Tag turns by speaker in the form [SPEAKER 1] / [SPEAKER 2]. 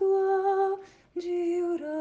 [SPEAKER 1] de